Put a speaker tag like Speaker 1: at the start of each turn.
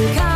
Speaker 1: Come